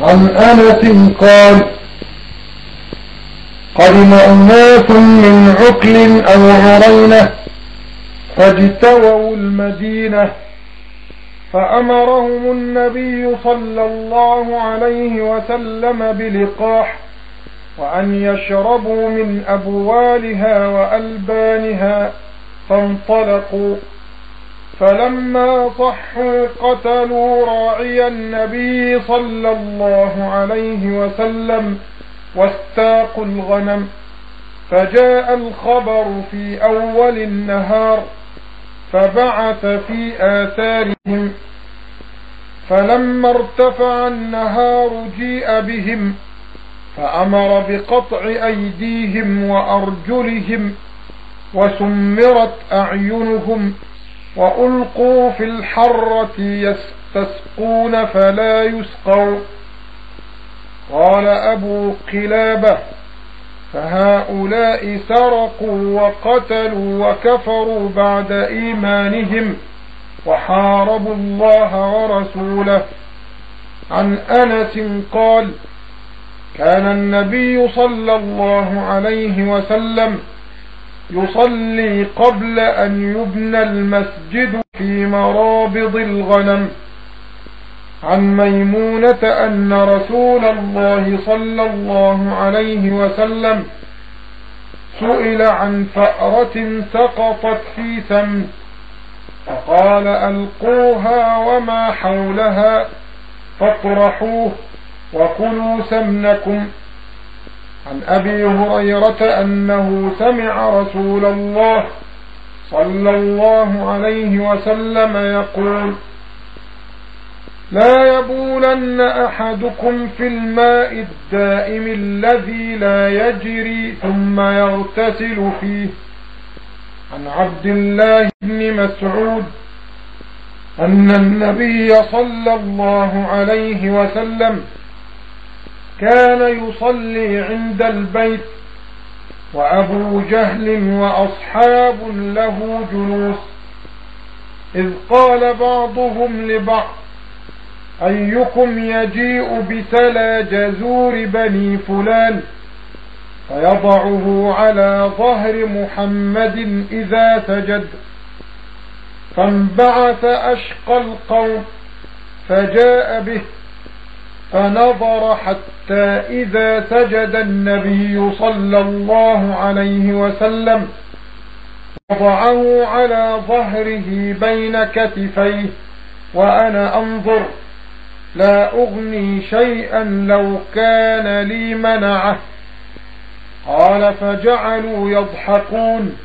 عن أنس قال قدم أناس من عقل أو عرينة فاجتووا المدينة فأمرهم النبي صلى الله عليه وسلم بلقاح وأن يشربوا من أبوالها وألبانها فانطلقوا فلما صحوا قتلوا راعي النبي صلى الله عليه وسلم واستاقوا الغنم. فجاء الخبر في أول النهار فبعث في آثارهم. فلما ارتفع النهار جيء بهم فأمر بقطع أيديهم وأرجلهم وسمرت أعينهم. وألقوا في الحرة يستسقون فلا يسقوا قال أبو قلابة فهؤلاء سرقوا وقتلوا وكفروا بعد إيمانهم وحاربوا الله ورسوله عن أنس قال كان النبي صلى الله عليه وسلم يصلي قبل أن يبنى المسجد في مرابض الغنم. عن ميمونة أن رسول الله صلى الله عليه وسلم سئل عن فأرة سقطت في سمن فقال ألقوها وما حولها فاطرحوه وكلوا سمنكم. عن أبي هريرة أنه سمع رسول الله صلى الله عليه وسلم يقول لا يبولن أحدكم في الماء الدائم الذي لا يجري ثم يغتسل فيه. عن عبد الله بن مسعود أن النبي صلى الله عليه وسلم كان يصلي عند البيت وأبو جهل وأصحاب له جلوس إذ قال بعضهم لبعض أيكم يجيء بتلا جزور بني فلان فيضعه على ظهر محمد إذا سجد فانبعث أشقى القوم فجاء به فنظر حتى إذا سجد النبي صلى الله عليه وسلم وضعه على ظهره بين كتفيه وأنا أنظر لا أغني شيئا لو كان لي منعه. قال فجعلوا يضحكون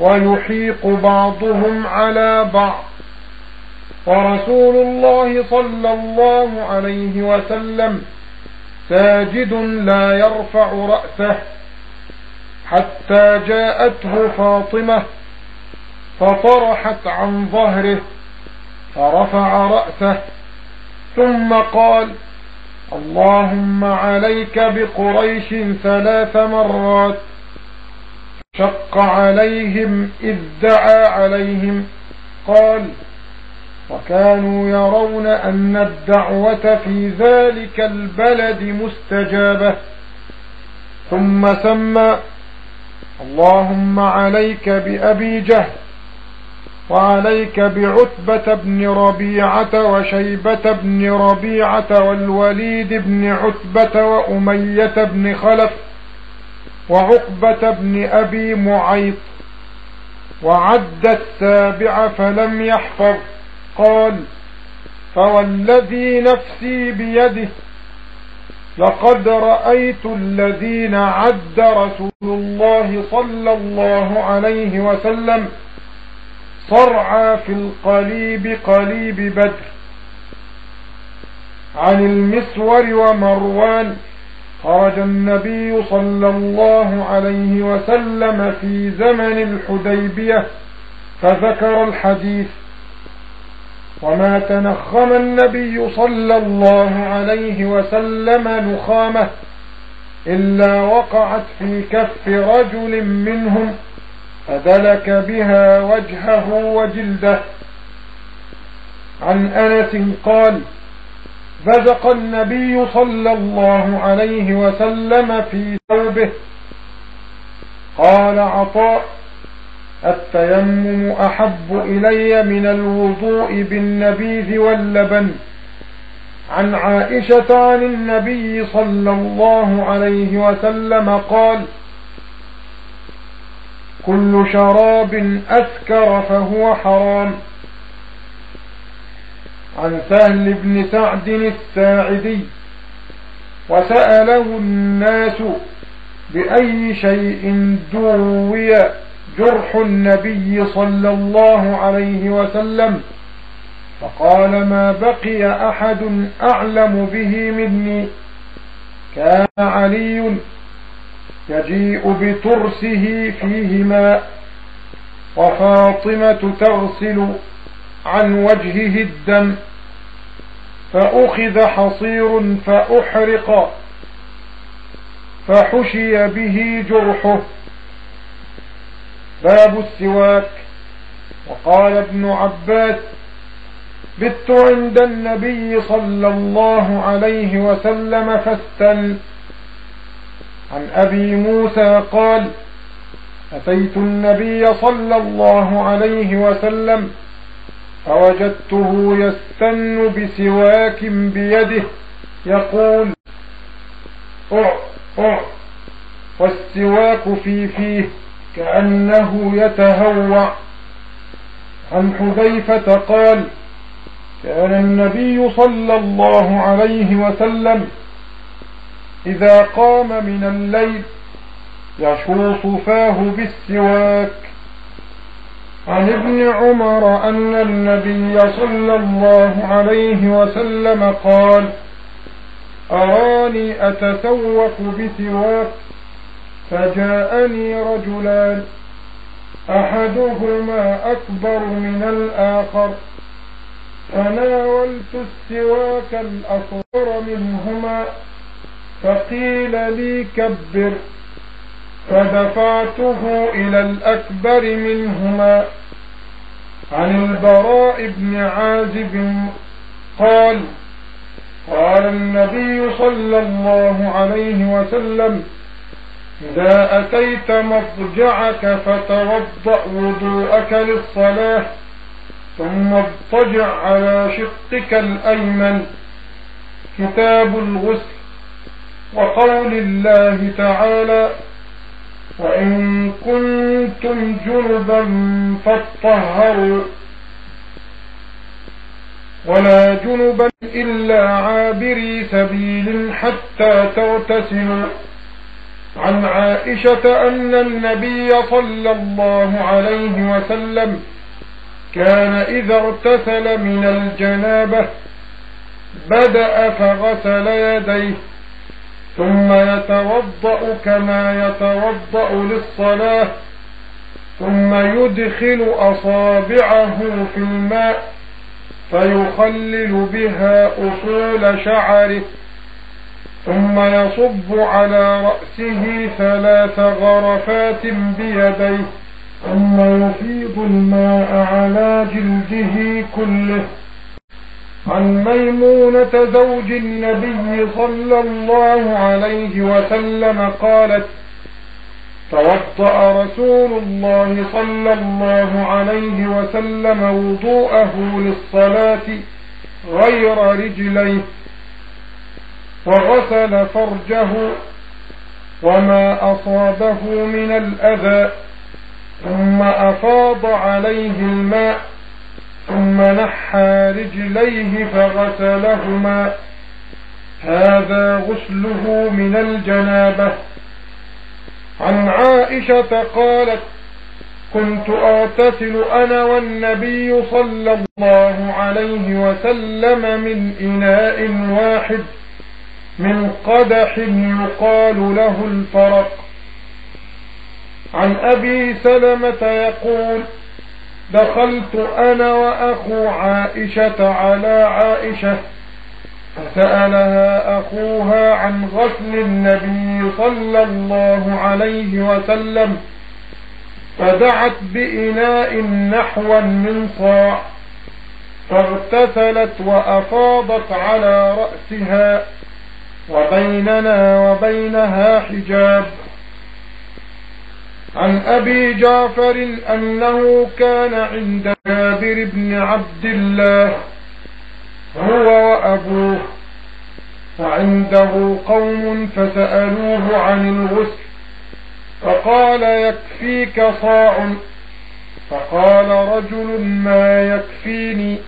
ويحيق بعضهم على بعض. ورسول الله صلى الله عليه وسلم ساجد لا يرفع رأسه حتى جاءته فاطمة فطرحت عن ظهره فرفع رأسه ثم قال اللهم عليك بقريش ثلاث مرات شق عليهم إذ دعا عليهم قال وكانوا يرون أن الدعوة في ذلك البلد مستجابة. ثم سمى اللهم عليك بأبي جهل وعليك بعتبة بن ربيعة وشيبة بن ربيعة والوليد بن عتبة وأمية بن خلف وعقبة بن أبي معيط وعد السابع فلم يحفظ. قال فوالذي نفسي بيده لقد رأيت الذين عد رسول الله صلى الله عليه وسلم صرعى في القليب قليب بدر عن المسور ومروان خرج النبي صلى الله عليه وسلم في زمن الحديبية فذكر الحديث وما تنخم النبي صلى الله عليه وسلم نخامة إلا وقعت في كف رجل منهم فدلك بها وجهه وجلده. عن أنس قال بزق النبي صلى الله عليه وسلم في ثوبه. قال عطاء. التيمم أحب إلي من الوضوء بالنبيذ واللبن. عن عائشة عن النبي صلى الله عليه وسلم قال كل شراب أسكر فهو حرام. عن سهل بن سعد الساعدي وسأله الناس بأي شيء دوي جرح النبي صلى الله عليه وسلم. فقال ما بقي أحد أعلم به مني. كان علي يجيء بترسه فيه ماء وفاطمة تغسل عن وجهه الدم فأخذ حصير فأحرق فحشي به جرحه. باب السواك. وقال ابن عباس بت عند النبي صلى الله عليه وسلم فاستن. عن أبي موسى قال أتيت النبي صلى الله عليه وسلم فوجدته يستن بسواك بيده يقول أع أع والسواك في فيه. كأنه يتهوع عن حذيفة قال كان النبي صلى الله عليه وسلم إذا قام من الليل يشوص فاه بالسواك. عن ابن عمر أن النبي صلى الله عليه وسلم قال أراني أتسوق بسواك؟ فجاءني رجلان. أحدهما أكبر من الآخر. فناولت السواك الأصغر منهما. فقيل لي كبر. فدفعته إلى الأكبر منهما. عن البراء بن عازب قال قال النبي صلى الله عليه وسلم إذا أتيت مضجعك فتوضأ وضوءك للصلاة ثم اضطجع على شقك الأيمن. كتاب الغسل وقول الله تعالى وإن كنتم جنبا فاطهروا. ولا جنبا إلا عابري سبيل حتى تغتسلوا. عن عائشة أن النبي صلى الله عليه وسلم كان إذا اغتسل من الجنابة بدأ فغسل يديه ثم يتوضأ كما يتوضأ للصلاة ثم يدخل أصابعه في الماء فيخلل بها أصول شعره ثم يصب على رأسه ثلاث غرفات بيديه ثم يفيض الماء على جلده كله. عن ميمونة زوج النبي صلى الله عليه وسلم قالت توضأ رسول الله صلى الله عليه وسلم وضوءه للصلاة غير رجليه. وغسل فرجه وما أصابه من الأذى ثم أفاض عليه الماء ثم نحى رجليه فغسلهما. هذا غسله من الجنابة. عن عائشة قالت كنت أغتسل أنا والنبي صلى الله عليه وسلم من إناء واحد. من قدح يقال له الفرق. عن أبي سلمة يقول دخلت أنا وأخو عائشة على عائشة فسألها أخوها عن غسل النبي صلى الله عليه وسلم فدعت بإناء نحوا من صاع فاغتسلت وأفاضت على رأسها. وبيننا وبينها حجاب. عن أبي جعفر أنه كان عند جابر بن عبد الله هو وأبوه وعنده قوم فسألوه عن الغسل فقال يكفيك صاع. فقال رجل ما يكفيني؟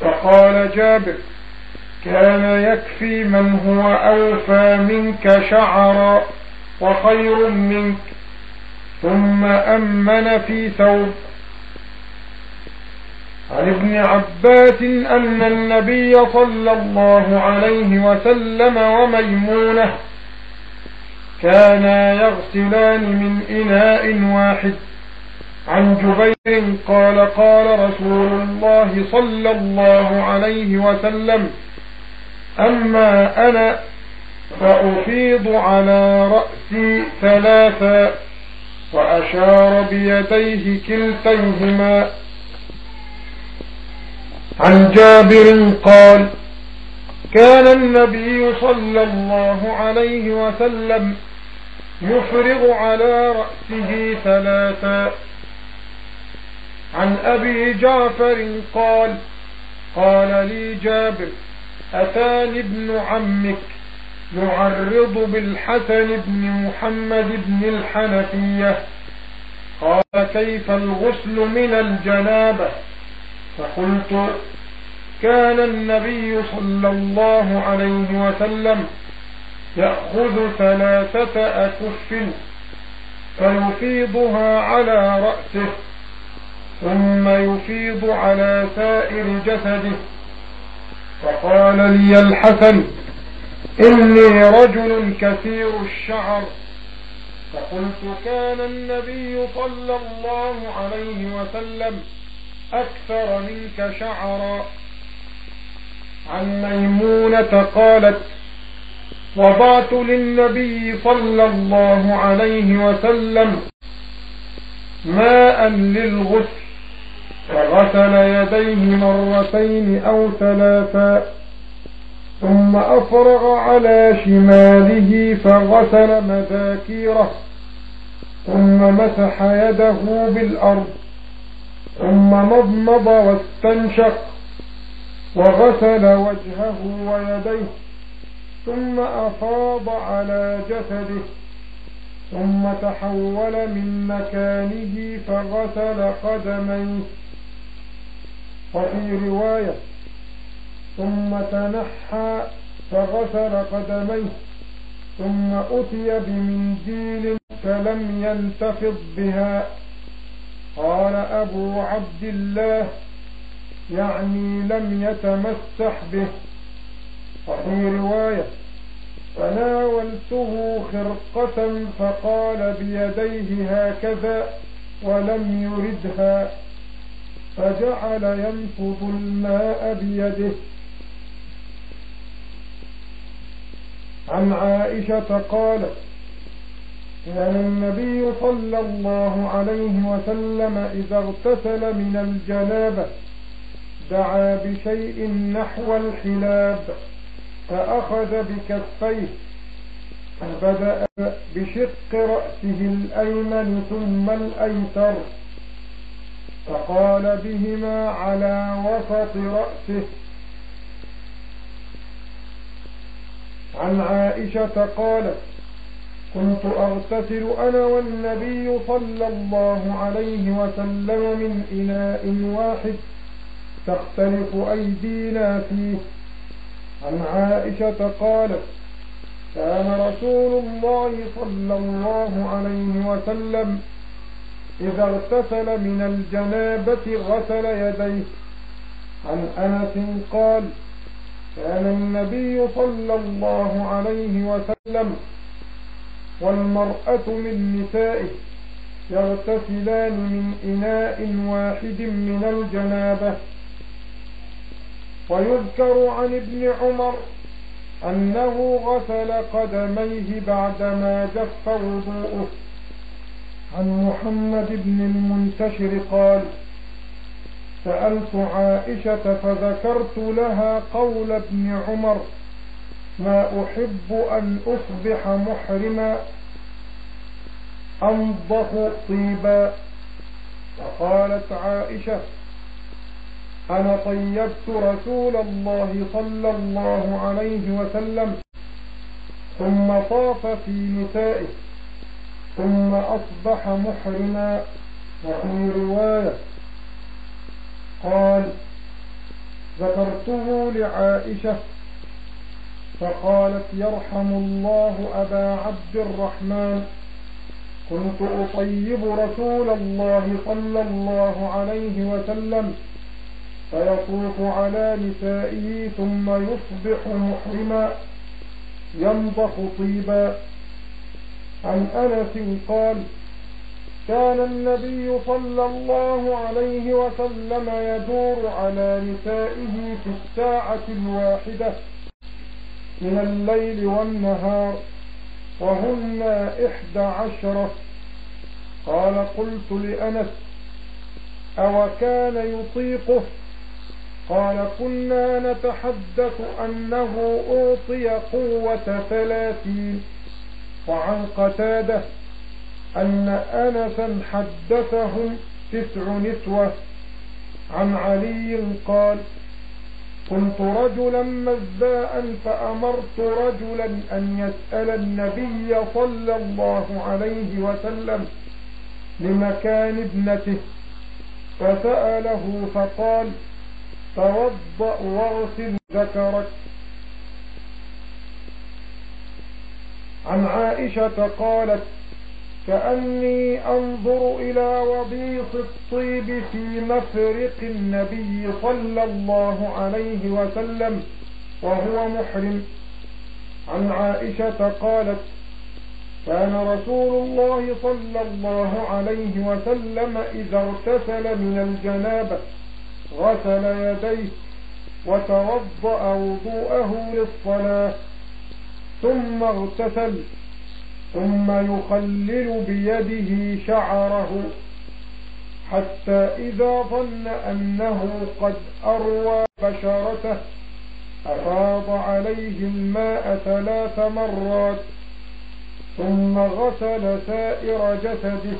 فقال جابر كان يكفي من هو أوفى منك شعرا وخير منك ثم أمن في ثوب. عن ابن عباس أن النبي صلى الله عليه وسلم وميمونة كانا يغسلان من إناء واحد. عن جبير قال قال رسول الله صلى الله عليه وسلم أما أنا فأفيض على رأسي ثلاثا وأشار بيديه كلتيهما. عن جابر قال كان النبي صلى الله عليه وسلم يفرغ على رأسه ثلاثا. عن أبي جعفر قال قال لي جابر أتاني ابن عمك يعرض بالحسن بن محمد بن الحنفية. قال كيف الغسل من الجنابة؟ فقلت كان النبي صلى الله عليه وسلم يأخذ ثلاثة أكف فيفيضها على رأسه ثم يفيض على سائر جسده. فقال لي الحسن إني رجل كثير الشعر. فقلت كان النبي صلى الله عليه وسلم أكثر منك شعرا. عن ميمونة قالت وضعت للنبي صلى الله عليه وسلم ماء للغسل. فغسل يديه مرتين أو ثلاثا ثم أفرغ على شماله فغسل مذاكيره ثم مسح يده بالأرض ثم مضمض واستنشق وغسل وجهه ويديه ثم أفاض على جسده ثم تحول من مكانه فغسل قدميه. وفي رواية ثم تنحى فغسل قدميه ثم أتي بمنديل فلم ينتفض بها. قال أبو عبد الله يعني لم يتمسح به. وفي رواية فناولته خرقة فقال بيديه هكذا ولم يردها. فجعل ينفض الماء بيده. عن عائشة قالت كان النبي صلى الله عليه وسلم إذا اغتسل من الجنابة دعا بشيء نحو الحلاب فأخذ بكفيه فبدأ بشق رأسه الأيمن ثم الأيسر. فقال بهما على وسط رأسه. عن عائشة قالت كنت أغتسل أنا والنبي صلى الله عليه وسلم من إناء واحد تختلف أيدينا فيه. عن عائشة قالت كان رسول الله صلى الله عليه وسلم إذا اغتسل من الجنابة غسل يديه. عن أنس قال كان النبي صلى الله عليه وسلم والمرأة من نسائه يغتسلان من إناء واحد من الجنابة. ويذكر عن ابن عمر أنه غسل قدميه بعدما جف وضوءه. عن محمد بن المنتشر قال سألت عائشة فذكرت لها قول ابن عمر ما أحب أن أصبح محرما أنضه طيبا. فقالت عائشة أنا طيبت رسول الله صلى الله عليه وسلم ثم طاف في نسائه. ثم أصبح محرما وفي رواية قال ذكرته لعائشة فقالت يرحم الله أبا عبد الرحمن. كنت أطيب رسول الله صلى الله عليه وسلم فيطوف على نسائه ثم يصبح محرما ينضخ طيبا. عن أنس قال كان النبي صلى الله عليه وسلم يدور على نسائه في الساعة الواحدة من الليل والنهار وهن إحدى عشرة قال قلت لأنس أو كان يطيقه؟ قال كنا نتحدث أنه أعطي قوة ثلاثين. وعن قتادة أن أنسا حدثهم تسع نسوة. عن علي قال كنت رجلا مزاء فأمرت رجلا أن يسأل النبي صلى الله عليه وسلم لمكان ابنته فسأله فقال توضأ واغسل ذكرك. عن عائشة قالت كأني أنظر إلى وبيص الطيب في مفرق النبي صلى الله عليه وسلم وهو محرم. عن عائشة قالت كان رسول الله صلى الله عليه وسلم إذا اغتسل من الجنابة غسل يديه وتوضأ وضوءه للصلاة ثم اغتسل ثم يخلل بيده شعره حتى إذا ظن أنه قد أروى بشرته أفاض عليه الماء ثلاث مرات ثم غسل سائر جسده.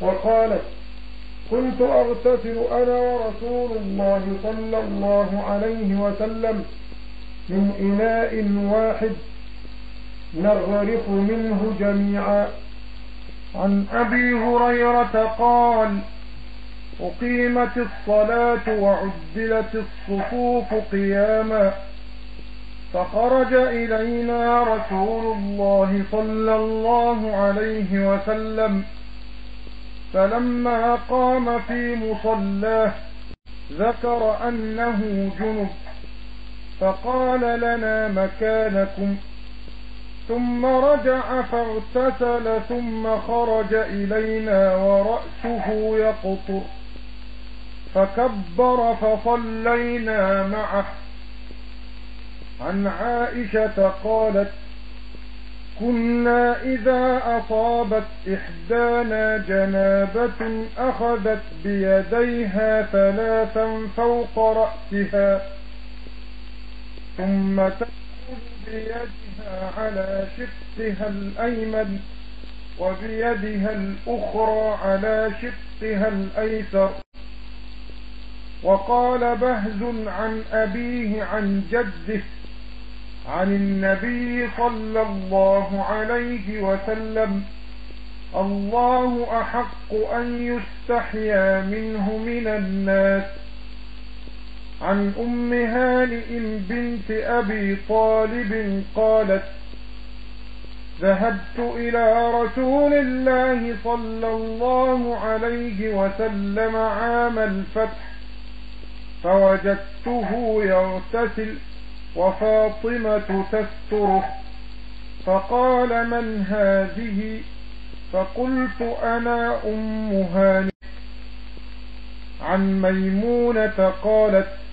وقالت كنت أغتسل أنا ورسول الله صلى الله عليه وسلم من إناء واحد نغرف منه جميعا. عن أبي هريرة قال أقيمت الصلاة وعدلت الصفوف قياما فخرج إلينا رسول الله صلى الله عليه وسلم فلما قام في مصلاه ذكر أنه جنب. فقال لنا مكانكم. ثم رجع فاغتسل ثم خرج إلينا ورأسه يقطر. فكبر فصلينا معه. عن عائشة قالت كنا إذا أصابت إحدانا جنابة أخذت بيديها ثلاثا فوق رأسها. ثم تأخذ بيدها على شقها الأيمن وبيدها الأخرى على شقها الأيسر. وقال بهز عن أبيه عن جده عن النبي صلى الله عليه وسلم الله أحق أن يستحيا منه من الناس عن أم هانئ بنت أبي طالب قالت ذهبت إلى رسول الله صلى الله عليه وسلم عام الفتح فوجدته يغتسل وفاطمة تستره فقال من هذه؟ فقلت أنا أم هانئ عن ميمونة قالت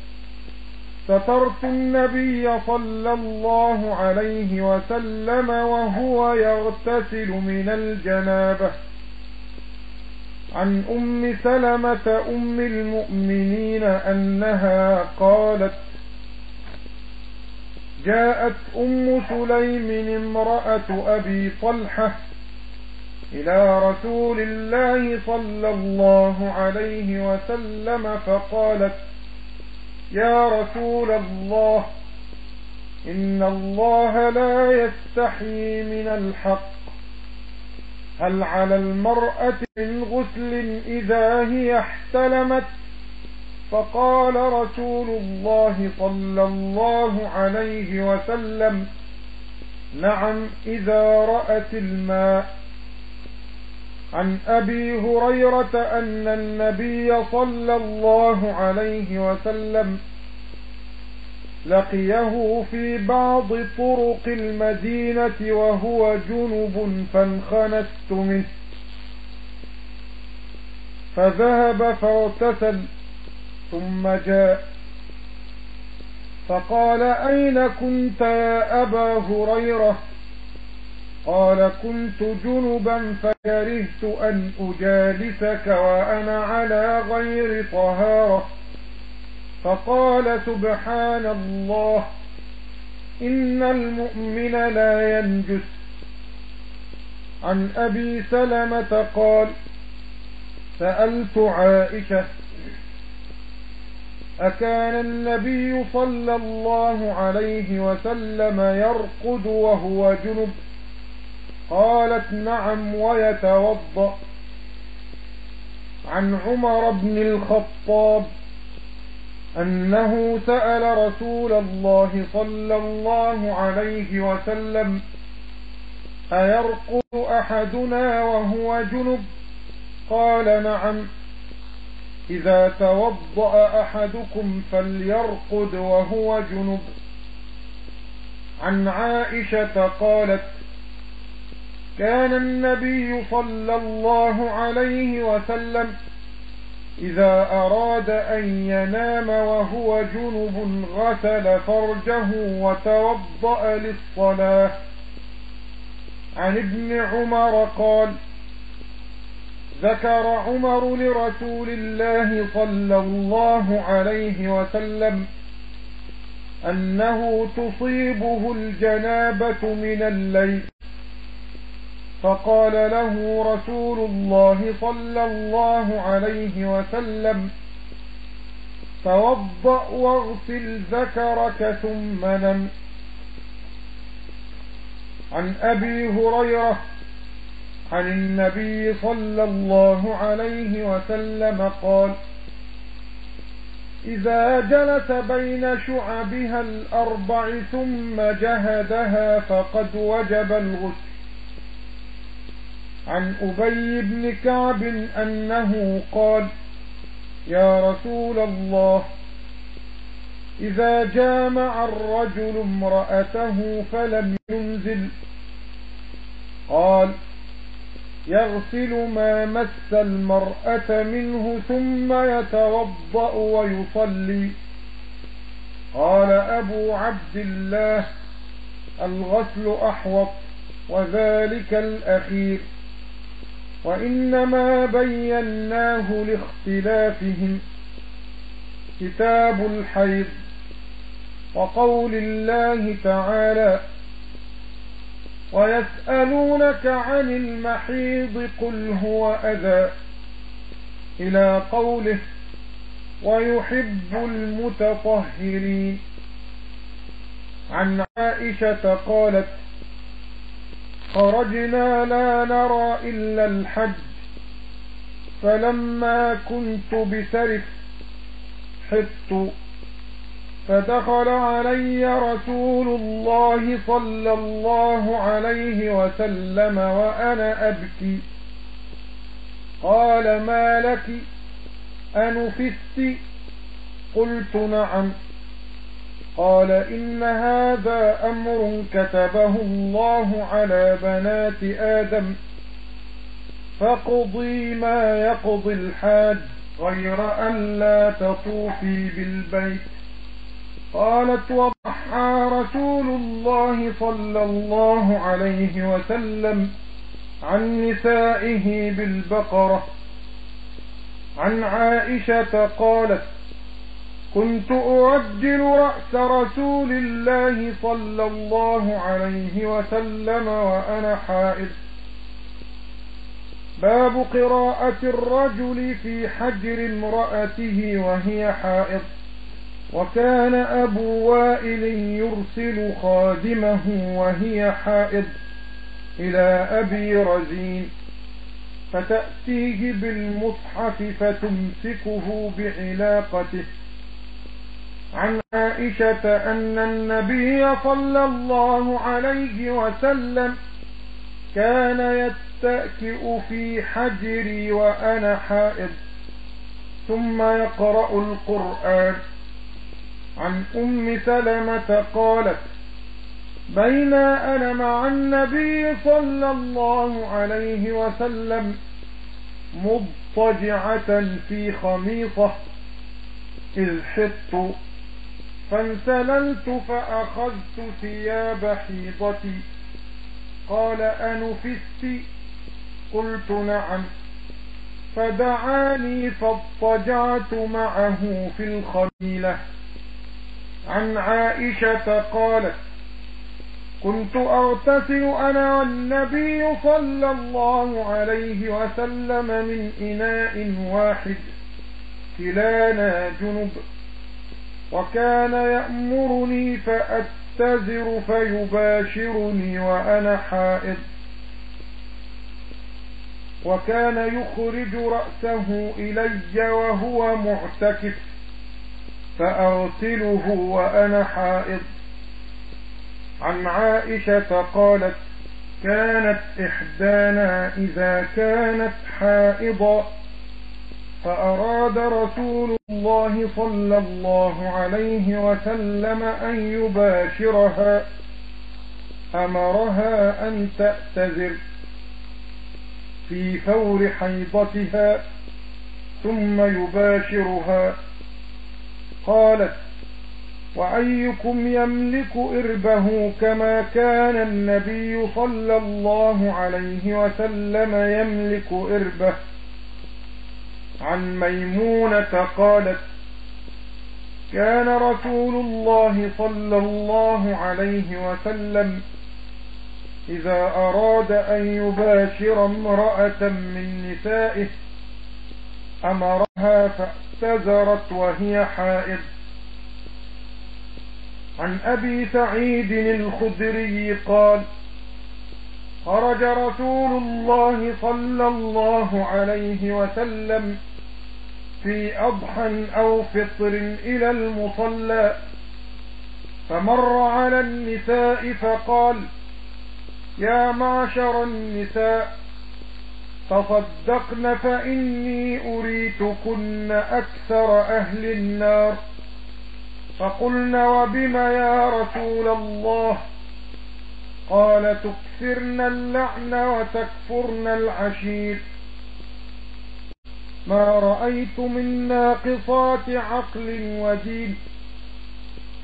سترت النبي صلى الله عليه وسلم وهو يغتسل من الجنابة. عن أم سلمة أم المؤمنين أنها قالت جاءت أم سليم امرأة أبي طلحة إلى رسول الله صلى الله عليه وسلم فقالت يا رسول الله إن الله لا يستحي من الحق. هل على المرأة من غسل إذا هي احتلمت؟ فقال رسول الله صلى الله عليه وسلم نعم إذا رأت الماء. عن أبي هريرة أن النبي صلى الله عليه وسلم لقيه في بعض طرق المدينة وهو جنب فانخنست منه. فذهب فاغتسل ثم جاء. فقال أين كنت يا أبا هريرة؟ قال كنت جنبا فكرهت أن أجالسك وأنا على غير طهارة. فقال سبحان الله إن المؤمن لا ينجس. عن أبي سلمة قال سألت عائشة أكان النبي صلى الله عليه وسلم يرقد وهو جنب؟ قالت نعم ويتوضأ. عن عمر بن الخطاب أنه سأل رسول الله صلى الله عليه وسلم أيرقد أحدنا وهو جنب؟ قال نعم. إذا توضأ أحدكم فليرقد وهو جنب. عن عائشة قالت كان النبي صلى الله عليه وسلم إذا أراد أن ينام وهو جنب غسل فرجه وتوضأ للصلاة. عن ابن عمر قال ذكر عمر لرسول الله صلى الله عليه وسلم أنه تصيبه الجنابة من الليل. فقال له رسول الله صلى الله عليه وسلم توضأ واغسل ذكرك ثم نم. عن أبي هريرة عن النبي صلى الله عليه وسلم قال إذا جلس بين شعبها الأربع ثم جهدها فقد وجب الغسل. عن أبي بن كعب أنه قال يا رسول الله إذا جامع الرجل امرأته فلم ينزل قال يغسل ما مس المرأة منه ثم يتوضأ ويصلي. قال أبو عبد الله الغسل أحوط وذلك الأخير. وإنما بيناه لاختلافهم. كتاب الحيض وقول الله تعالى ويسألونك عن المحيض قل هو أذى. إلى قوله ويحب المتطهرين. عن عائشة قالت خرجنا لا نرى إلا الحج. فلما كنت بسرف حط فدخل علي رسول الله صلى الله عليه وسلم وأنا أبكي. قال ما لك؟ أنفست؟ قلت نعم. قال إن هذا أمر كتبه الله على بنات آدم فاقضي ما يقضي الحاج غير أن لا تطوفي بالبيت قالت وضحى رسول الله صلى الله عليه وسلم عن نسائه بالبقرة عن عائشة قالت كنت أعجل رأس رسول الله صلى الله عليه وسلم وأنا حائض. باب قراءة الرجل في حجر امرأته وهي حائض. وكان أبو وائل يرسل خادمه وهي حائض إلى أبي رزين فتأتيه بالمصحف فتمسكه بعلاقته. عن عائشة أن النبي صلى الله عليه وسلم كان يتأكئ في حجري وأنا حائض ثم يقرأ القرآن. عن أم سلمة قالت بين أنا مع النبي صلى الله عليه وسلم مضطجعة في خميصة إذ حطت فانسللت فأخذت ثياب حيضتي. قال أنفست؟ قلت نعم. فدعاني فاضطجعت معه في الخميلة عن عائشة قالت كنت أغتسل أنا والنبي صلى الله عليه وسلم من إناء واحد كلانا جنب. وكان يأمرني فأتزر فيباشرني وأنا حائض. وكان يخرج رأسه إلي وهو معتكف فأغسله وأنا حائض. عن عائشة قالت كانت إحدانا إذا كانت حائضا. فأراد رسول الله صلى الله عليه وسلم أن يباشرها. أمرها أن تأتذر في فور حيضتها ثم يباشرها. قالت وأيكم يملك إربه كما كان النبي صلى الله عليه وسلم يملك إربه؟ عن ميمونة قالت كان رسول الله صلى الله عليه وسلم إذا أراد أن يباشر امرأة من نسائه أمرها فاعتذرت وهي حائض. عن أبي سعيد الخدري قال خرج رسول الله صلى الله عليه وسلم في أضحى أو فطر إلى المصلى فمر على النساء فقال يا معشر النساء تصدقن فإني أريتكن أكثر أهل النار. فقلن وبم يا رسول الله؟ قال تكثرن اللعن وتكفرن العشير. ما رأيت من ناقصات عقل ودين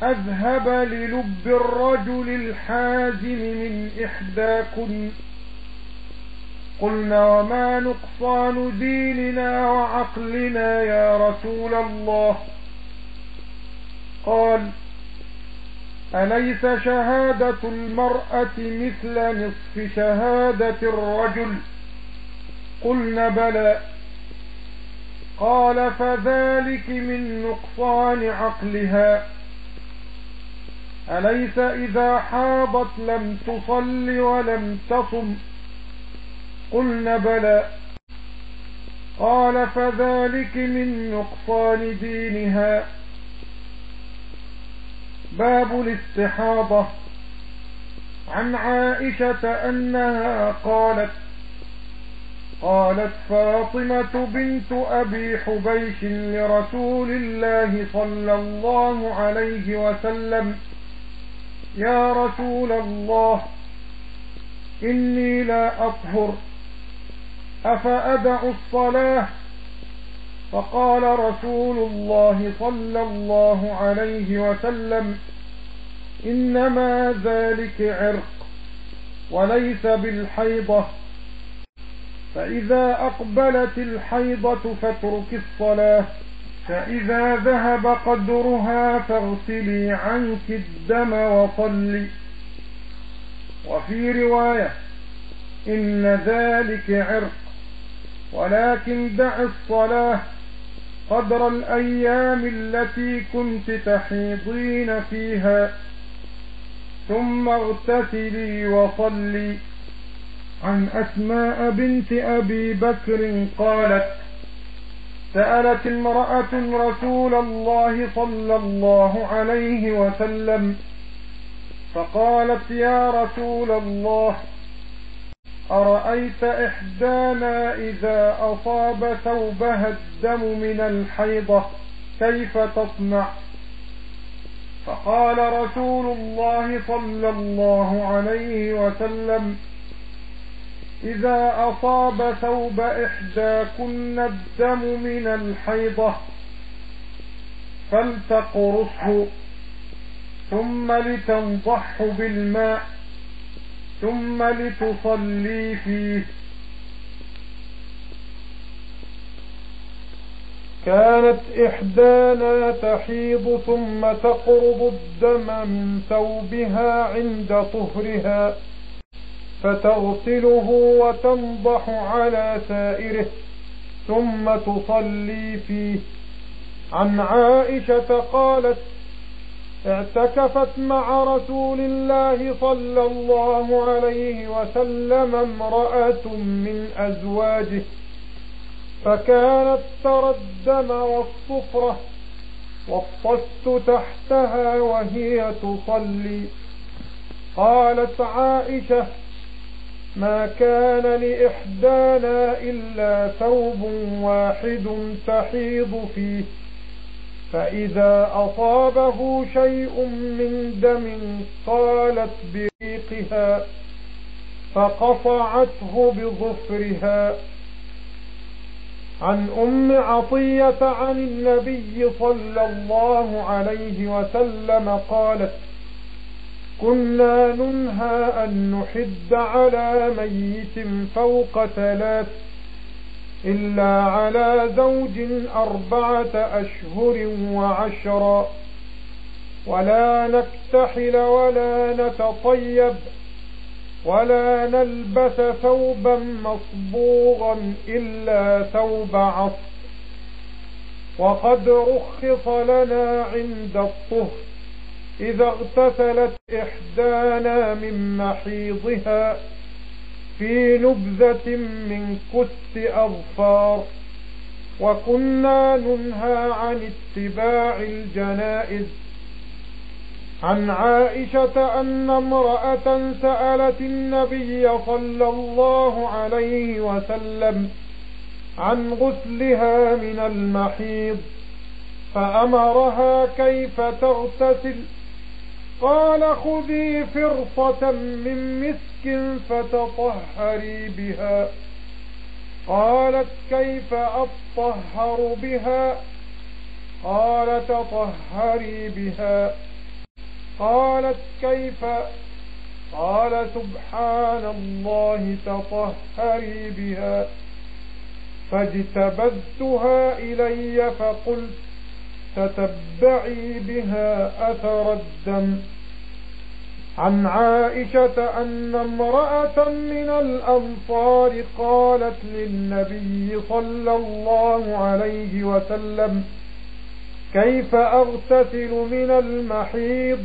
أذهب للب الرجل الحازم من إحداكن. قلنا وما نقصان ديننا وعقلنا يا رسول الله؟ قال أليس شهادة المرأة مثل نصف شهادة الرجل؟ قلنا بلى. قال فذلك من نقصان عقلها. أليس إذا حاضت لم تصل ولم تصم؟ قلنا بلى. قال فذلك من نقصان دينها. باب الاستحاضة. عن عائشة أنها قالت قالت فاطمة بنت أبي حبيش لرسول الله صلى الله عليه وسلم يا رسول الله إني لا أطهر أفأدع الصلاة؟ فقال رسول الله صلى الله عليه وسلم إنما ذلك عرق وليس بالحيضة. فإذا أقبلت الحيضة فاترك الصلاة فإذا ذهب قدرها فاغسلي عنك الدم وصلي. وفي رواية إن ذلك عرق ولكن دع الصلاة قدر الأيام التي كنت تحيضين فيها ثم اغتسلي وصلي. عن أسماء بنت أبي بكر قالت سألت امرأة رسول الله صلى الله عليه وسلم فقالت يا رسول الله أرأيت إحدانا إذا أصاب ثوبها الدم من الحيضة كيف تصنع؟ فقال رسول الله صلى الله عليه وسلم إذا أصاب ثوب إحداكن الدم من الحيضة فلتقرصه ثم لتنضحه بالماء ثم لتصلي فيه. كانت إحدانا تحيض ثم تقرب الدم من ثوبها عند طهرها فتغسله وتنضح على سائره ثم تصلي فيه. عن عائشة قالت اعتكفت مع رسول الله صلى الله عليه وسلم امرأة من أزواجه فكانت ترى الدم والصفرة والطست تحتها وهي تصلي. قالت عائشة ما كان لإحدانا إلا ثوب واحد تحيض فيه فإذا أصابه شيء من دم قالت بريقها فقطعته بظفرها. عن أم عطية عن النبي صلى الله عليه وسلم قالت كنا ننهى أن نحد على ميت فوق ثلاث إلا على زوج أربعة أشهر وعشرا ولا نكتحل ولا نتطيب ولا نلبس ثوبا مصبوغا إلا ثوب عصر وقد رخص لنا عند الطهر إذا اغتسلت إحدانا من محيضها في نبذة من كس أظفار وكنا ننهى عن اتباع الجنائز. عن عائشة أن امرأة سألت النبي صلى الله عليه وسلم عن غسلها من المحيض فأمرها كيف تغتسل. قال خذي فرصة من مسك فتطهري بها. قالت كيف أطهر بها؟ قال تطهري بها. قالت كيف؟ قال سبحان الله تطهري بها. فاجتبذتها إلي فقلت تتبعي بها أثر الدم. عن عائشة أن امرأة من الأنصار قالت للنبي صلى الله عليه وسلم كيف أغتسل من المحيض؟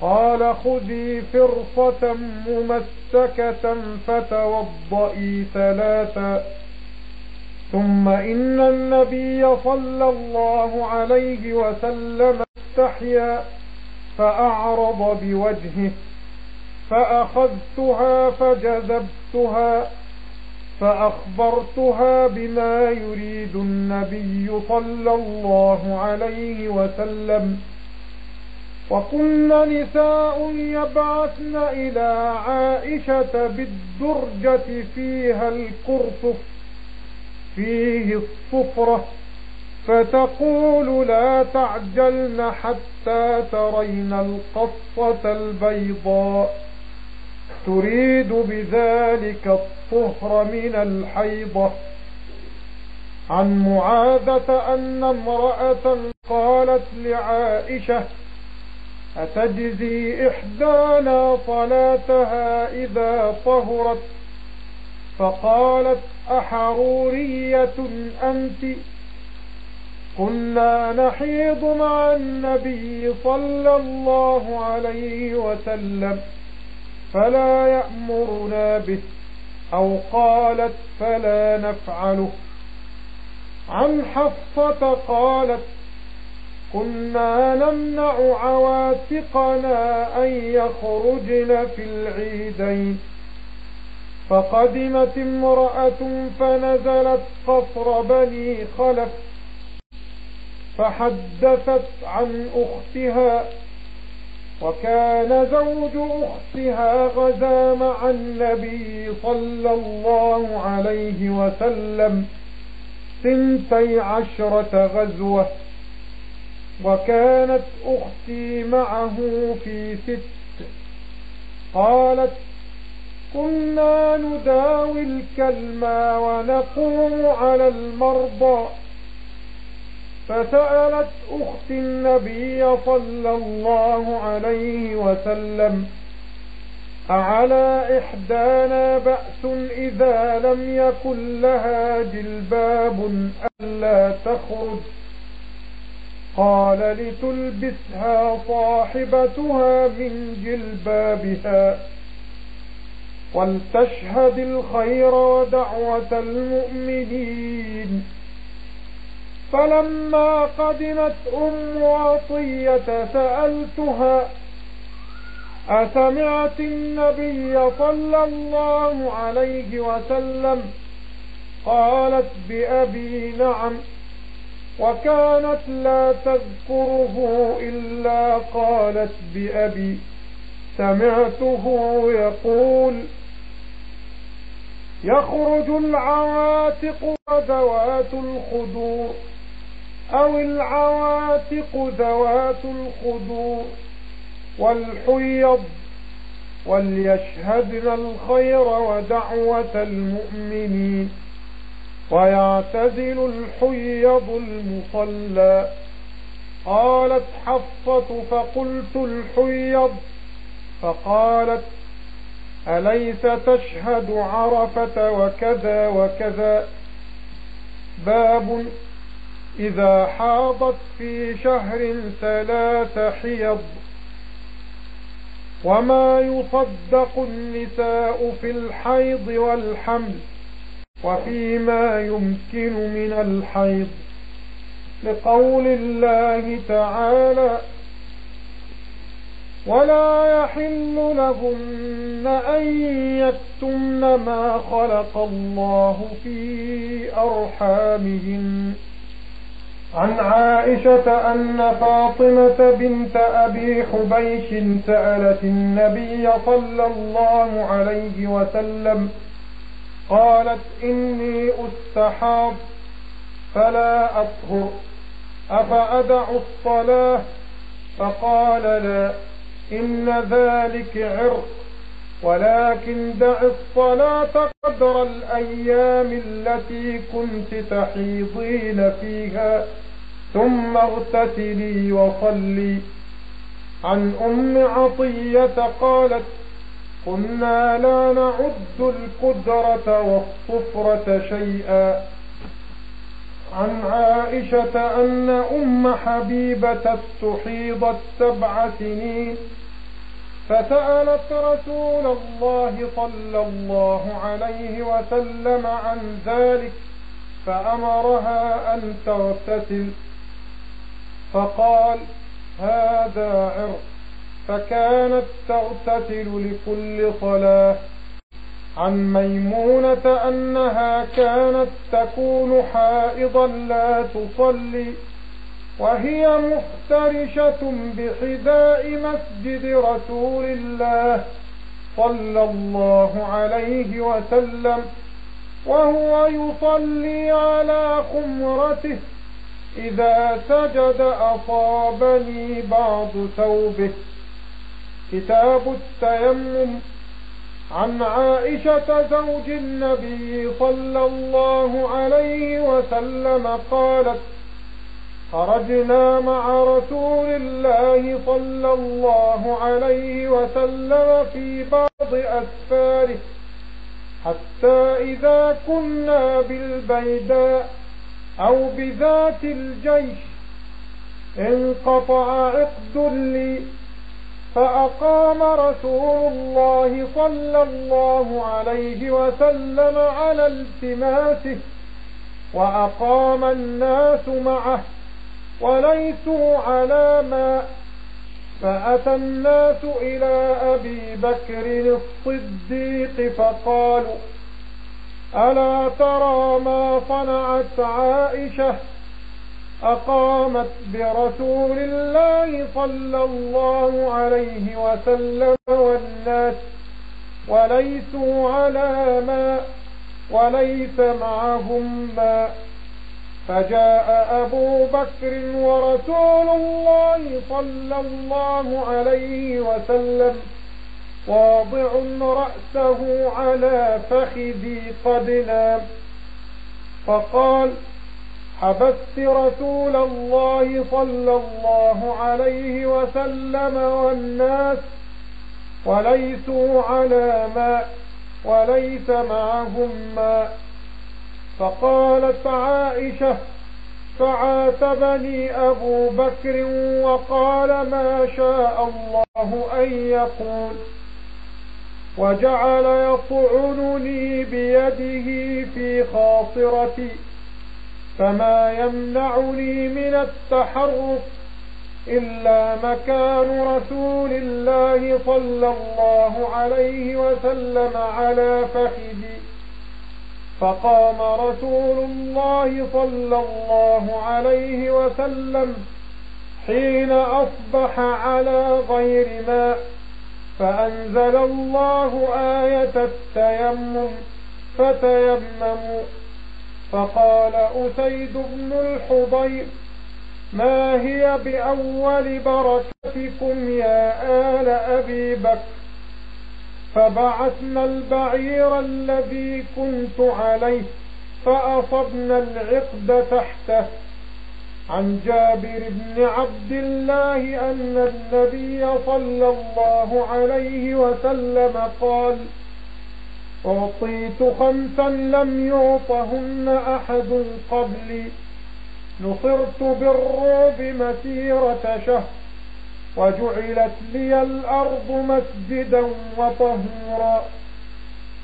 قال خذي فرصة ممسكة فتوضئي ثلاثا ثم إن النبي صلى الله عليه وسلم استحيا فأعرض بوجهه فأخذتها فجذبتها فأخبرتها بما يريد النبي صلى الله عليه وسلم. وكن نساء يبعثن إلى عائشة بالدرجة فيها الكرسف فيه الصفرة فتقول لا تعجلن حتى ترين القصة البيضاء. تريد بذلك الطهر من الحيضة. عن معاذة أن امرأة قالت لعائشة أتجزي إحدانا صلاتها إذا طهرت؟ فقالت أحرورية أنت؟ كنا نحيض مع النبي صلى الله عليه وسلم فلا يأمرنا به أو قالت فلا نفعله. عن حفصة قالت كنا نمنع عواتقنا أن يخرجن في العيدين. فقدمت امرأة فنزلت قصر بني خلف فحدثت عن أختها وكان زوج أختها غزا مع النبي صلى الله عليه وسلم سنتي عشرة غزوة وكانت أختي معه في ست قالت كنا نداوي الكلمى ونقوم على المرضى. فسألت أخت النبي صلى الله عليه وسلم أعلى إحدانا بأس إذا لم يكن لها جلباب ألا تخرج؟ قال لتلبسها صاحبتها من جلبابها. ولتشهد الخير ودعوة المؤمنين. فلما قدمت أم عطية سألتها أسمعت النبي صلى الله عليه وسلم؟ قالت بأبي نعم وكانت لا تذكره إلا قالت بأبي. سمعته يقول يخرج العواتق وذوات الخدور أو العواتق ذوات الخدور والحيض وليشهدن الخير ودعوة المؤمنين ويعتزل الحيض المصلى. قالت حفصة فقلت الحيض فقالت أليس تشهد عرفة وكذا وكذا؟ باب إذا حاضت في شهر ثلاث حيض. وما يصدق النساء في الحيض والحمل وفيما يمكن من الحيض. لقول الله تعالى ولا يحل لهن أن يكتمن ما خلق الله في أرحامهن. عن عائشة أن فاطمة بنت أبي حبيش سألت النبي صلى الله عليه وسلم قالت إني أستحاض فلا أطهر أفأدع الصلاة؟ فقال لا. إن ذلك عرق. ولكن دع الصلاة قدر الأيام التي كنت تحيضين فيها. ثم اغتسلي وصلي. عن أم عطية قالت كنا لا نعد القدرة والصفرة شيئا. عن عائشة أن أم حبيبة استحيضت سبع سنين. فسألت رسول الله صلى الله عليه وسلم عن ذلك فأمرها أن تغتسل. فقال هذا عرق فكانت تغتسل لكل صلاة. عن ميمونة أنها كانت تكون حائضا لا تصلي. وهي مفترشة بحذاء مسجد رسول الله صلى الله عليه وسلم وهو يصلي على خمرته. إذا سجد أصابني بعض ثوبه. كتاب التيمم. عن عائشة زوج النبي صلى الله عليه وسلم قالت خرجنا مع رسول الله صلى الله عليه وسلم في بعض أسفاره حتى إذا كنا بالبيداء أو بذات الجيش انقطع عقد لي فأقام رسول الله صلى الله عليه وسلم على التماسه وأقام الناس معه وليسوا على ماء فأتى الناس إلى أبي بكر الصديق فقالوا ألا ترى ما صنعت عائشة أقامت برسول الله صلى الله عليه وسلم والناس وليسوا على ماء وليس معهم ماء فجاء أبو بكر ورسول الله صلى الله عليه وسلم واضع رأسه على فخذي قد نام فقال حبست رسول الله صلى الله عليه وسلم والناس وليسوا على ماء وليس معهم ماء فقالت عائشة فعاتبني أبو بكر وقال ما شاء الله أن يقول. وجعل يطعنني بيده في خاصرتي فما يمنعني من التحرك إلا مكان رسول الله صلى الله عليه وسلم على فخذي. فقام رسول الله صلى الله عليه وسلم حين أصبح على غير ماء فأنزل الله آية التيمم فتيمموا فقال أسيد بن الحضير ما هي بأول بركتكم يا آل أبي بكر؟ فبعثنا البعير الذي كنت عليه فأصبنا العقد تحته. عن جابر بن عبد الله أن النبي صلى الله عليه وسلم قال أعطيت خمسا لم يعطهن أحد قبلي. نصرت بالرعب مسيرة شهر. وجعلت لي الأرض مسجدا وطهورا.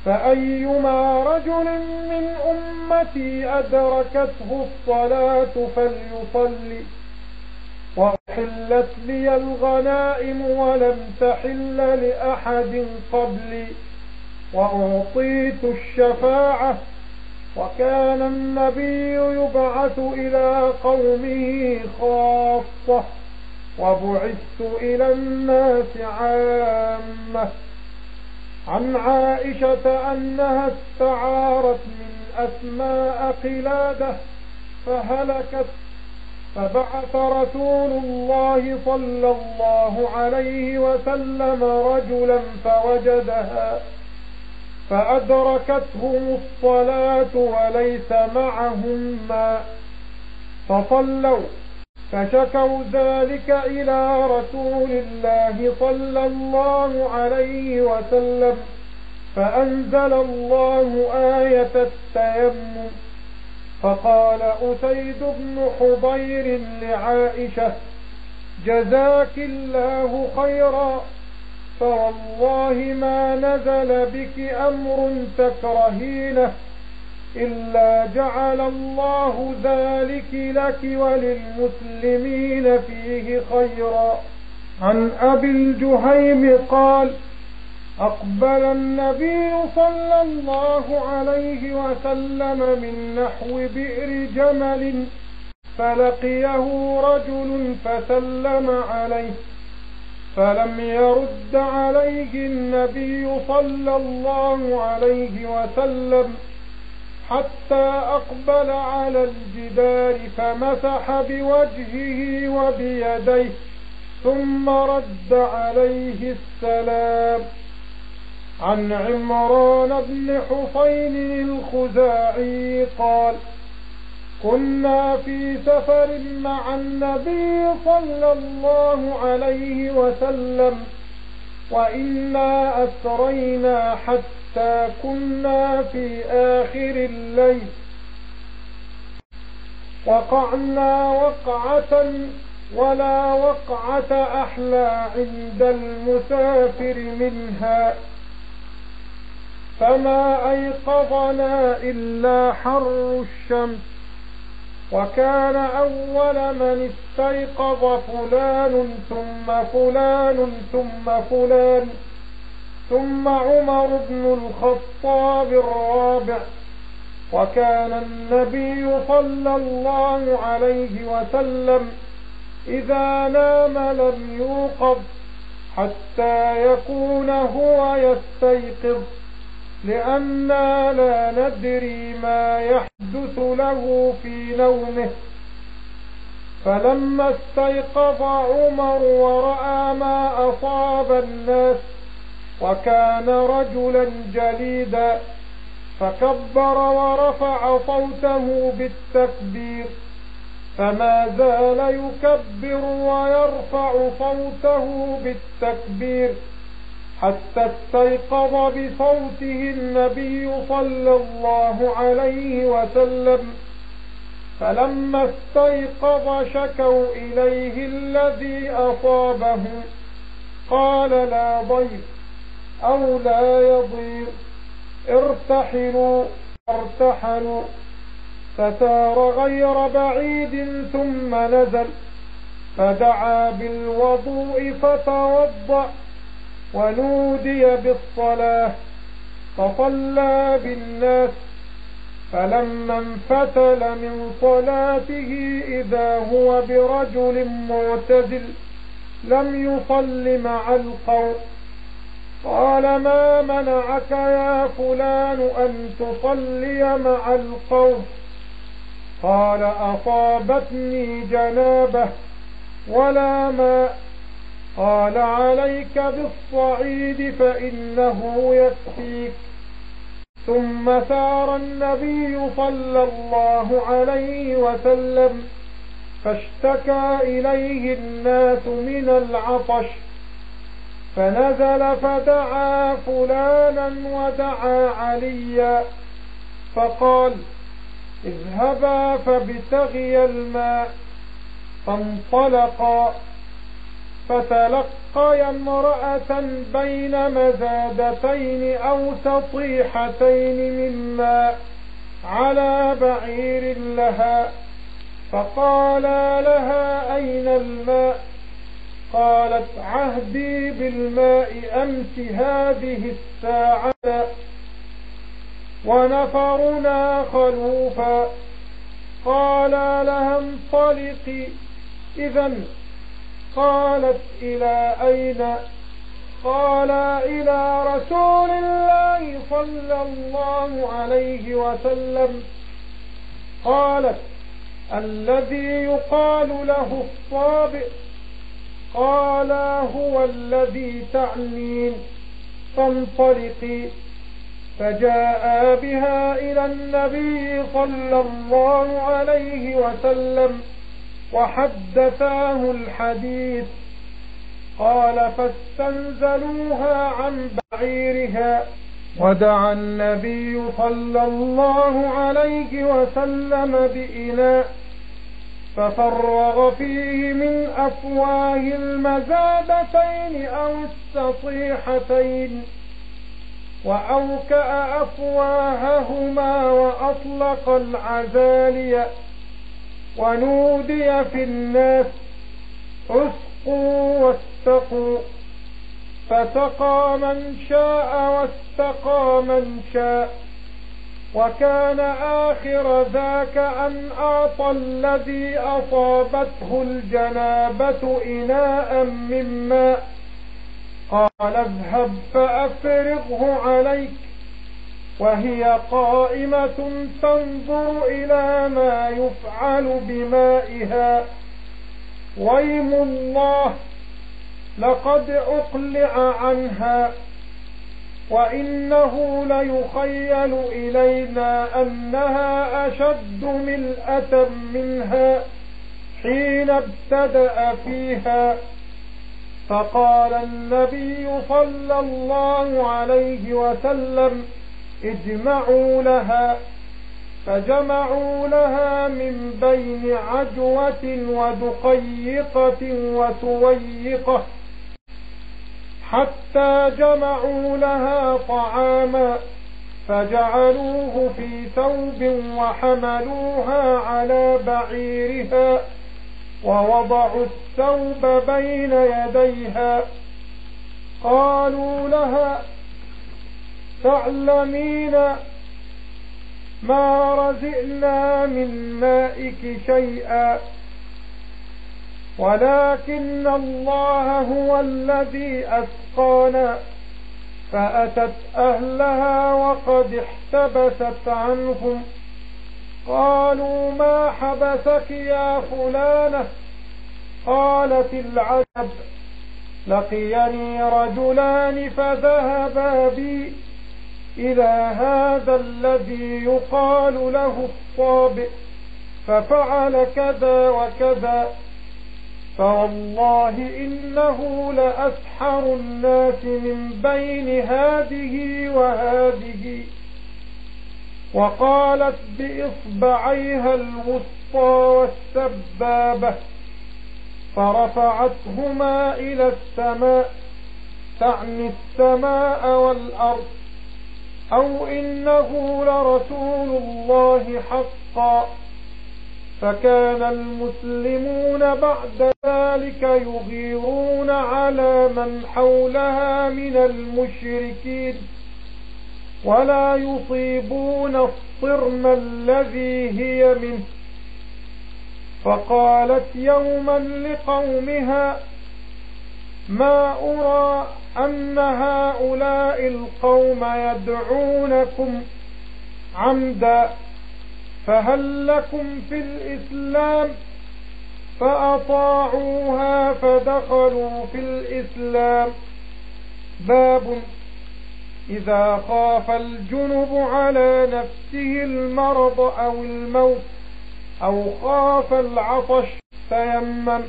فأيما رجل من أمتي أدركته الصلاة فليصلي. وأحلت لي الغنائم ولم تحل لأحد قبلي. وأعطيت الشفاعة. وكان النبي يبعث إلى قومه خاصة. وبعثت إلى الناس عامة عن عائشة أنها استعارت من أسماء قلادة فهلكت فبعث رسول الله صلى الله عليه وسلم رجلا فوجدها فأدركتهم الصلاة وليس معهم ماء فصلوا فشكوا ذلك إلى رسول الله صلى الله عليه وسلم فأنزل الله آية التيمم فقال أسيد بن حضير لعائشة جزاك الله خيرا فوالله ما نزل بك أمر تكرهينه. إلا جعل الله ذلك لك وللمسلمين فيه خيرا. عن أبي الجهيم قال أقبل النبي صلى الله عليه وسلم من نحو بئر جمل فلقيه رجل فسلم عليه فلم يرد عليه النبي صلى الله عليه وسلم. حتى أقبل على الجدار فمسح بوجهه وبيديه ثم رد عليه السلام. عن عمران بن حصين الخزاعي قال كنا في سفر مع النبي صلى الله عليه وسلم وإنا أسرينا حتى كنا في آخر الليل. وقعنا وقعة ولا وقعة أحلى عند المسافر منها. فما أيقظنا إلا حر الشمس. وكان أول من استيقظ فلان ثم فلان ثم فلان. ثم عمر بن الخطاب الرابع وكان النبي صلى الله عليه وسلم إذا نام لم يوقظ حتى يكون هو يستيقظ لأنا لا ندري ما يحدث له في نومه. فلما استيقظ عمر ورأى ما أصاب الناس وكان رجلا جليدا فكبر ورفع صوته بالتكبير فما زال يكبر ويرفع صوته بالتكبير حتى استيقظ بصوته النبي صلى الله عليه وسلم. فلما استيقظ شكوا إليه الذي أصابه قال لا ضير أو لا يضير. ارتحلوا ارتحلوا فسار غير بعيد ثم نزل. فدعا بالوضوء فتوضأ. ونودي بالصلاة. فصلى بالناس. فلما انفتل من صلاته إذا هو برجل معتزل. لم يصل مع القوم. قال ما منعك يا فلان أن تصلي مع القوم؟ قال أصابتني جنابة ولا ماء. قال عليك بالصعيد فإنه يكفيك. ثم سار النبي صلى الله عليه وسلم فاشتكى إليه الناس من العطش فنزل فدعا فلانا ودعا عليا. فقال اذهبا فابتغيا الماء. فانطلقا فتلقي امرأة بين مزادتين أو سطيحتين من ماء على بعير لها. فقالا لها أين الماء؟ قالت عهدي بالماء أمس هذه الساعة ونفرنا خلوفا. قالا لها انطلقي. إذا قالت إلى أين؟ قال إلى رسول الله صلى الله عليه وسلم. قالت الذي يقال له الصابئ قال هو الذي تعنين فانطلقي فجاء بها إلى النبي صلى الله عليه وسلم وحدثاه الحديث. قال فاستنزلوها عن بعيرها ودعا النبي صلى الله عليه وسلم بإناء ففرغ فيه من أفواه المزادتين أو السطيحتين وأوكأ أفواههما وأطلق العزالي ونودي في الناس اسقوا واستقوا فسقى من شاء واستقى من شاء وكان آخر ذاك أن أعطى الذي أصابته الجنابة إناء من ماء. قال اذهب فأفرغه عليك وهي قائمة تنظر إلى ما يفعل بمائها. ويم الله لقد أقلع عنها. وإنه ليخيل إلينا أنها أشد ملأة منها حين ابتدأ فيها فقال النبي صلى الله عليه وسلم اجمعوا لها فجمعوا لها من بين عجوة ودقيقة وسويقة حتى جمعوا لها طعاما فجعلوه في ثوب وحملوها على بعيرها ووضعوا الثوب بين يديها. قالوا لها تعلمين ما رزئنا من مائك شيئا؟ ولكن الله هو الذي أسقانا فأتت أهلها وقد احتبست عنهم. قالوا ما حبسك يا فلانة؟ قالت العجب لقيني رجلان فذهبا بي. إلى هذا الذي يقال له الصابئ ففعل كذا وكذا. فوالله إنه لأسحر الناس من بين هذه وهذه وقالت بإصبعيها الوسطى والسبابة فرفعتهما إلى السماء تعني السماء والأرض أو إنه لرسول الله حقا فكان المسلمون بعد ذلك يغيرون على من حولها من المشركين ولا يصيبون الصرم الذي هي منه. فقالت يوما لقومها ما أرى أن هؤلاء القوم يدعونكم عمدا فهل لكم في الإسلام فأطاعوها فدخلوا في الإسلام. باب إذا خاف الجنب على نفسه المرض أو الموت أو خاف العطش تيمم.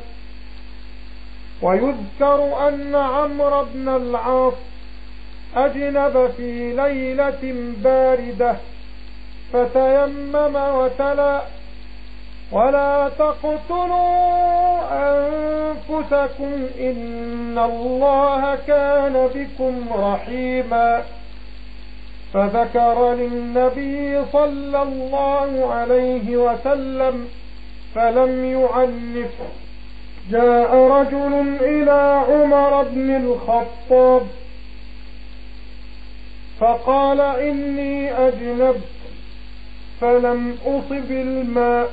ويذكر أن عمرو بن العاص أجنب في ليلة باردة فتيمم وتلا ولا تقتلوا أنفسكم إن الله كان بكم رحيما فذكر للنبي صلى الله عليه وسلم فلم يعنفه جاء رجل إلى عمر بن الخطاب فقال إني أجنبت فلم أصب الماء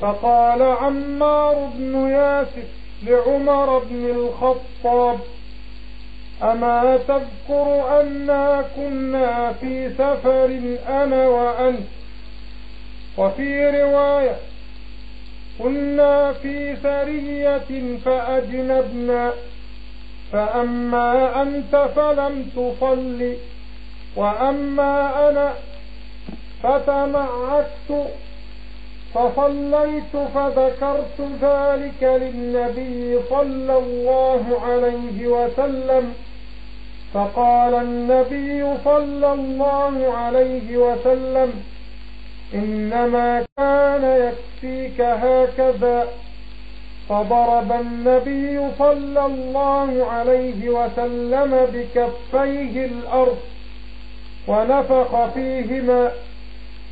فقال عمار بن ياسر لعمر بن الخطاب أما تذكر أنا كنا في سفر أنا وأنت؟ وفي رواية كنا في سرية فأجنبنا. فأما أنت فلم تصلي وأما أنا فتمعكت فصليت فذكرت ذلك للنبي صلى الله عليه وسلم. فقال النبي صلى الله عليه وسلم إنما كان يكفيك هكذا. فضرب النبي صلى الله عليه وسلم بكفيه الأرض ونفخ فيهما.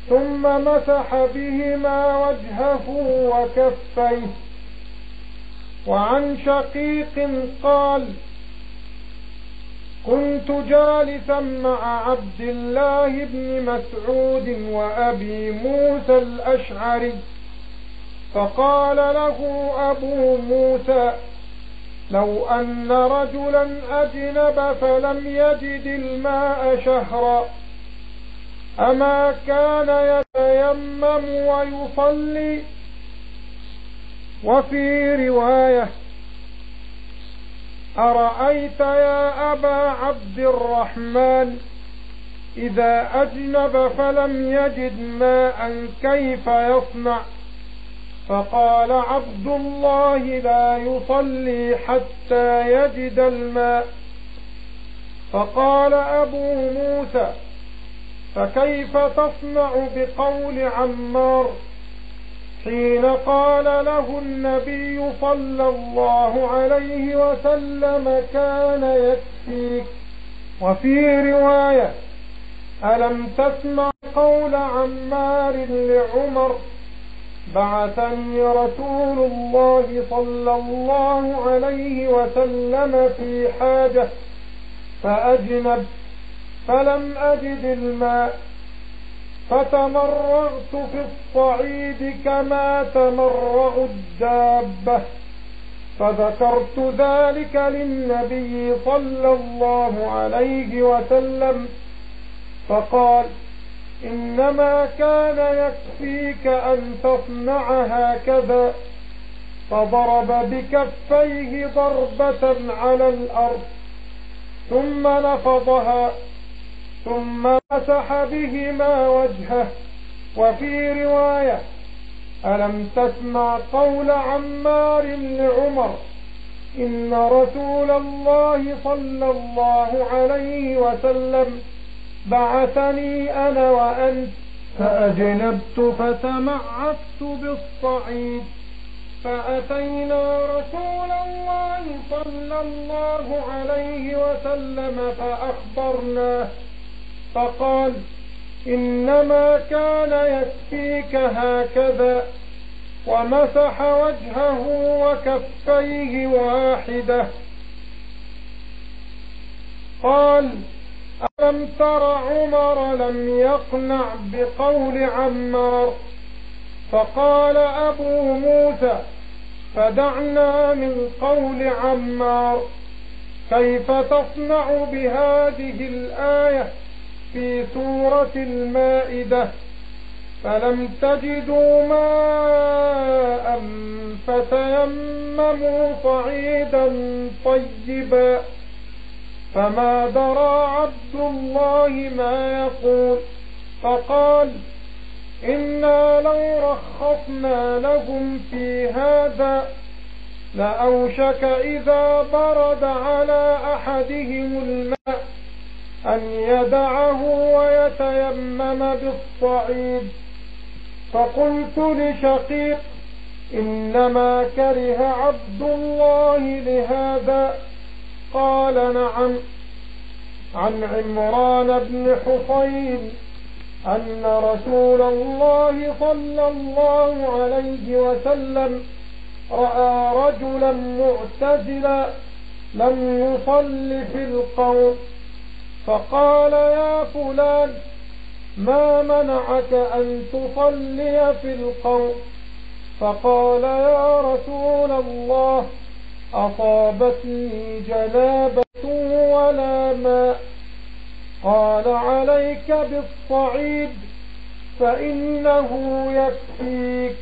ثم مسح بهما وجهه وكفيه. وعن شقيق قال كنت جالسا مع عبد الله بن مسعود وأبي موسى الأشعري فقال له أبو موسى لو أن رجلا أجنب فلم يجد الماء شهرا. أما كان يتيمم ويصلي وفي رواية أرأيت يا أبا عبد الرحمن إذا أجنب فلم يجد ماء كيف يصنع؟ فقال عبد الله لا يصلي حتى يجد الماء. فقال أبو موسى فكيف تصنع بقول عمار حين قال له النبي صلى الله عليه وسلم كان يكفيك؟ وفي رواية ألم تسمع قول عمار لعمر؟ بعثني رسول الله صلى الله عليه وسلم في حاجة فأجنب فلم أجد الماء فتمرغت في الصعيد كما تمرغ الدابة. فذكرت ذلك للنبي صلى الله عليه وسلم فقال إنما كان يكفيك أن تصنع هكذا فضرب بكفيه ضربة على الأرض ثم نفضها. ثم مسح بهما وجهه. وفي رواية ألم تسمع قول عمار لعمر إن رسول الله صلى الله عليه وسلم بعثني أنا وأنت فأجنبت فتمعت بالصعيد. فأتينا رسول الله صلى الله عليه وسلم فأخبرناه فقال إنما كان يكفيك هكذا ومسح وجهه وكفيه واحدة. قال ألم تر عمر لم يقنع بقول عمار فقال أبو موسى فدعنا من قول عمار كيف تصنع بهذه الآية؟ في سورة المائدة فلم تجدوا ماء فتيمموا صعيدا طيبا فما درى عبد الله ما يقول فقال إنا لو رخصنا لهم في هذا لأوشك إذا برد على أحدهم الماء أن يدعه ويتيمم بالصعيد. فقلت لشقيق إنما كره عبد الله لهذا. قال نعم. عن عمران بن حصين أن رسول الله صلى الله عليه وسلم رأى رجلا معتزلا لم يصل في القوم. فقال يا فلان ما منعك أن تصلي في القوم؟ فقال يا رسول الله أصابتني جنابة ولا ماء. قال عليك بالصعيد فإنه يكفيك.